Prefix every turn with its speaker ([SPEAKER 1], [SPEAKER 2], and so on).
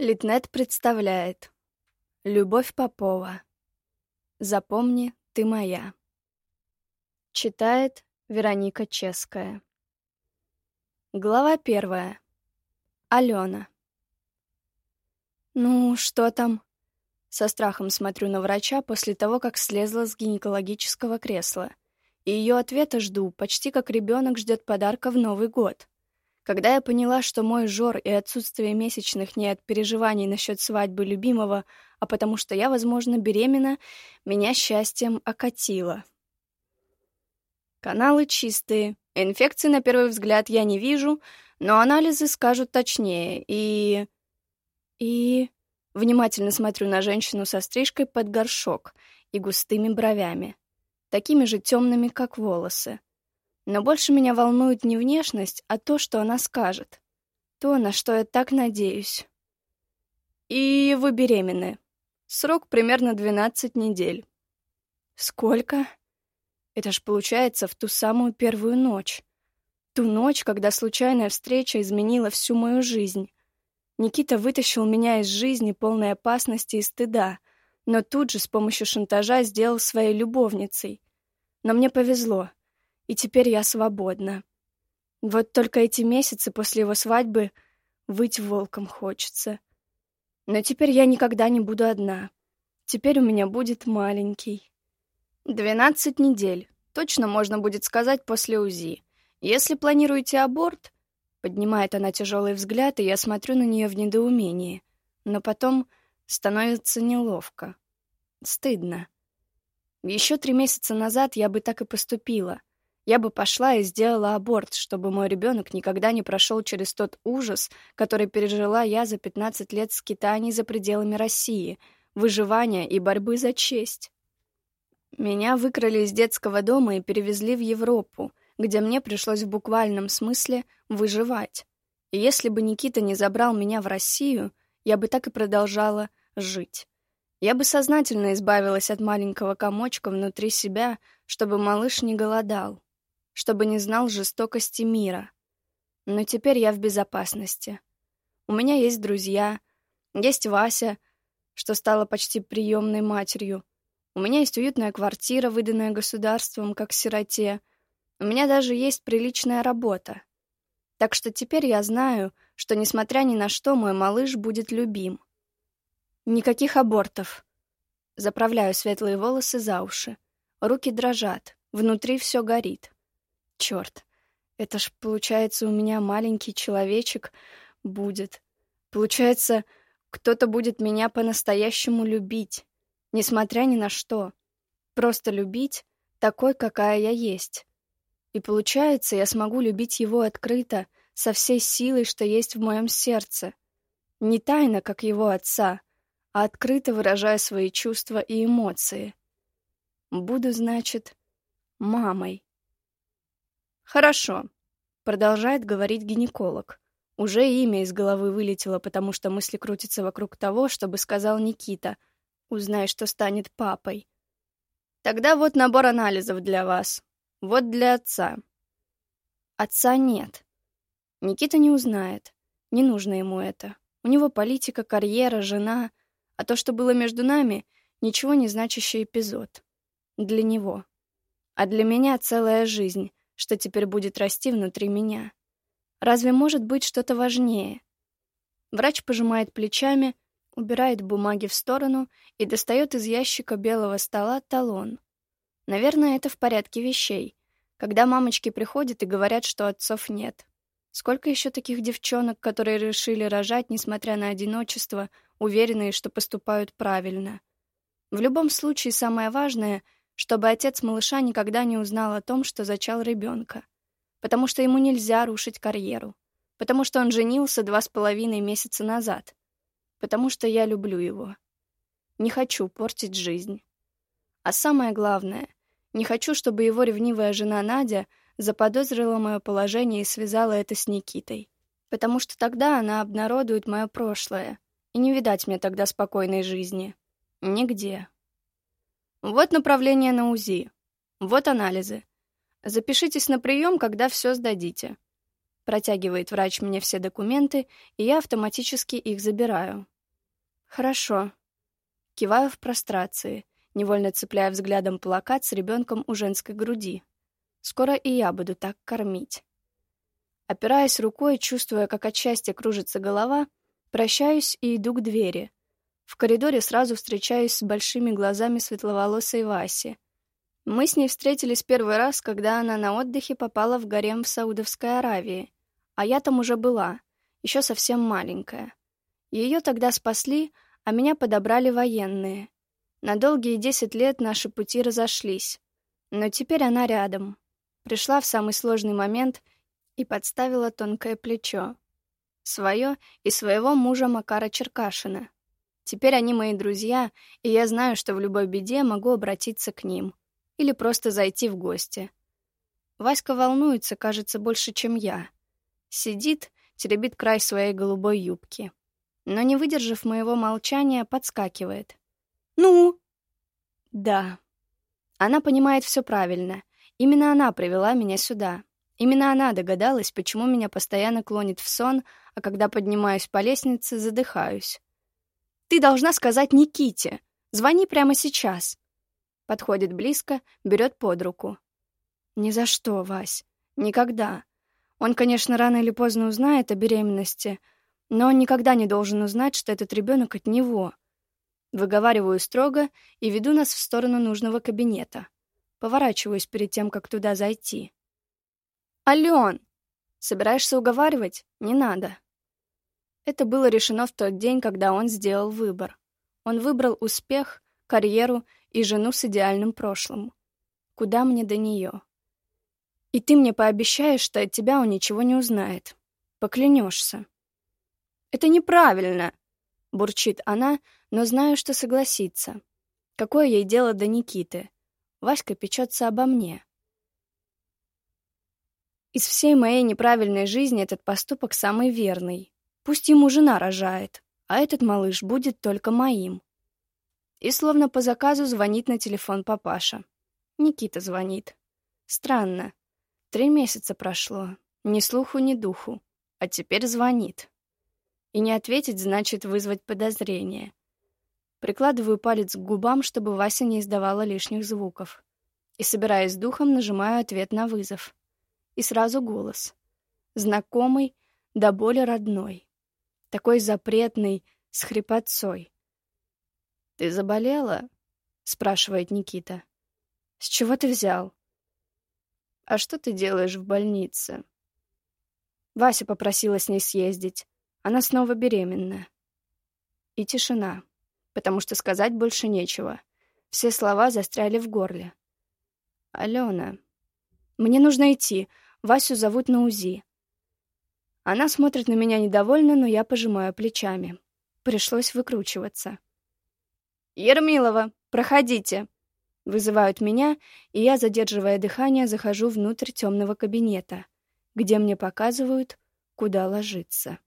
[SPEAKER 1] Литнет представляет Любовь Попова Запомни, ты моя Читает Вероника Ческая Глава первая Алена «Ну, что там?» Со страхом смотрю на врача после того, как слезла с гинекологического кресла. И ее ответа жду, почти как ребенок ждет подарка в Новый год. Когда я поняла, что мой жор и отсутствие месячных не от переживаний насчет свадьбы любимого, а потому что я, возможно, беременна, меня счастьем окатило. Каналы чистые. Инфекции, на первый взгляд, я не вижу, но анализы скажут точнее. И... И... Внимательно смотрю на женщину со стрижкой под горшок и густыми бровями, такими же темными, как волосы. Но больше меня волнует не внешность, а то, что она скажет. То, на что я так надеюсь. И вы беременны. Срок примерно 12 недель. Сколько? Это ж получается в ту самую первую ночь. Ту ночь, когда случайная встреча изменила всю мою жизнь. Никита вытащил меня из жизни полной опасности и стыда, но тут же с помощью шантажа сделал своей любовницей. Но мне повезло и теперь я свободна. Вот только эти месяцы после его свадьбы выть волком хочется. Но теперь я никогда не буду одна. Теперь у меня будет маленький. Двенадцать недель. Точно можно будет сказать после УЗИ. Если планируете аборт... Поднимает она тяжелый взгляд, и я смотрю на нее в недоумении. Но потом становится неловко. Стыдно. Еще три месяца назад я бы так и поступила — я бы пошла и сделала аборт, чтобы мой ребенок никогда не прошел через тот ужас, который пережила я за 15 лет скитаний за пределами России, выживания и борьбы за честь. Меня выкрали из детского дома и перевезли в Европу, где мне пришлось в буквальном смысле выживать. И если бы Никита не забрал меня в Россию, я бы так и продолжала жить. Я бы сознательно избавилась от маленького комочка внутри себя, чтобы малыш не голодал чтобы не знал жестокости мира. Но теперь я в безопасности. У меня есть друзья, есть Вася, что стала почти приемной матерью. У меня есть уютная квартира, выданная государством, как сироте. У меня даже есть приличная работа. Так что теперь я знаю, что, несмотря ни на что, мой малыш будет любим. Никаких абортов. Заправляю светлые волосы за уши. Руки дрожат, внутри все горит. Черт, это ж, получается, у меня маленький человечек будет. Получается, кто-то будет меня по-настоящему любить, несмотря ни на что. Просто любить такой, какая я есть. И получается, я смогу любить его открыто, со всей силой, что есть в моем сердце. Не тайно, как его отца, а открыто выражая свои чувства и эмоции. Буду, значит, мамой. «Хорошо», — продолжает говорить гинеколог. Уже имя из головы вылетело, потому что мысли крутятся вокруг того, чтобы сказал Никита. «Узнай, что станет папой». «Тогда вот набор анализов для вас. Вот для отца». «Отца нет». Никита не узнает. Не нужно ему это. У него политика, карьера, жена. А то, что было между нами, ничего не значащий эпизод. Для него. А для меня целая жизнь что теперь будет расти внутри меня. Разве может быть что-то важнее? Врач пожимает плечами, убирает бумаги в сторону и достает из ящика белого стола талон. Наверное, это в порядке вещей, когда мамочки приходят и говорят, что отцов нет. Сколько еще таких девчонок, которые решили рожать, несмотря на одиночество, уверенные, что поступают правильно? В любом случае, самое важное — чтобы отец малыша никогда не узнал о том, что зачал ребенка. Потому что ему нельзя рушить карьеру. Потому что он женился два с половиной месяца назад. Потому что я люблю его. Не хочу портить жизнь. А самое главное, не хочу, чтобы его ревнивая жена Надя заподозрила мое положение и связала это с Никитой. Потому что тогда она обнародует мое прошлое, и не видать мне тогда спокойной жизни. Нигде. Вот направление на УЗИ. Вот анализы. Запишитесь на прием, когда все сдадите. Протягивает врач мне все документы, и я автоматически их забираю. «Хорошо». Киваю в прострации, невольно цепляя взглядом плакат с ребенком у женской груди. Скоро и я буду так кормить. Опираясь рукой, чувствуя, как от счастья кружится голова, прощаюсь и иду к двери. В коридоре сразу встречаюсь с большими глазами светловолосой Васи. Мы с ней встретились первый раз, когда она на отдыхе попала в гарем в Саудовской Аравии. А я там уже была, еще совсем маленькая. Ее тогда спасли, а меня подобрали военные. На долгие десять лет наши пути разошлись. Но теперь она рядом. Пришла в самый сложный момент и подставила тонкое плечо. Свое и своего мужа Макара Черкашина. Теперь они мои друзья, и я знаю, что в любой беде могу обратиться к ним. Или просто зайти в гости. Васька волнуется, кажется, больше, чем я. Сидит, теребит край своей голубой юбки. Но, не выдержав моего молчания, подскакивает. «Ну?» «Да». Она понимает все правильно. Именно она привела меня сюда. Именно она догадалась, почему меня постоянно клонит в сон, а когда поднимаюсь по лестнице, задыхаюсь. «Ты должна сказать Никите. Звони прямо сейчас». Подходит близко, берет под руку. «Ни за что, Вась. Никогда. Он, конечно, рано или поздно узнает о беременности, но он никогда не должен узнать, что этот ребенок от него». Выговариваю строго и веду нас в сторону нужного кабинета. Поворачиваюсь перед тем, как туда зайти. «Ален! Собираешься уговаривать? Не надо». Это было решено в тот день, когда он сделал выбор. Он выбрал успех, карьеру и жену с идеальным прошлым. Куда мне до нее? И ты мне пообещаешь, что от тебя он ничего не узнает. Поклянешься. «Это неправильно!» — бурчит она, но знаю, что согласится. Какое ей дело до Никиты? Васька печется обо мне. Из всей моей неправильной жизни этот поступок самый верный. Пусть ему жена рожает, а этот малыш будет только моим. И словно по заказу звонит на телефон папаша. Никита звонит. Странно. Три месяца прошло. Ни слуху, ни духу. А теперь звонит. И не ответить значит вызвать подозрение. Прикладываю палец к губам, чтобы Вася не издавала лишних звуков. И, собираясь с духом, нажимаю ответ на вызов и сразу голос. Знакомый, до боли родной. Такой запретный, с хрипотцой. «Ты заболела?» — спрашивает Никита. «С чего ты взял?» «А что ты делаешь в больнице?» Вася попросила с ней съездить. Она снова беременна. И тишина, потому что сказать больше нечего. Все слова застряли в горле. «Алена, мне нужно идти. Васю зовут на УЗИ. Она смотрит на меня недовольно, но я пожимаю плечами. Пришлось выкручиваться. «Ермилова, проходите!» Вызывают меня, и я, задерживая дыхание, захожу внутрь темного кабинета, где мне показывают, куда ложиться.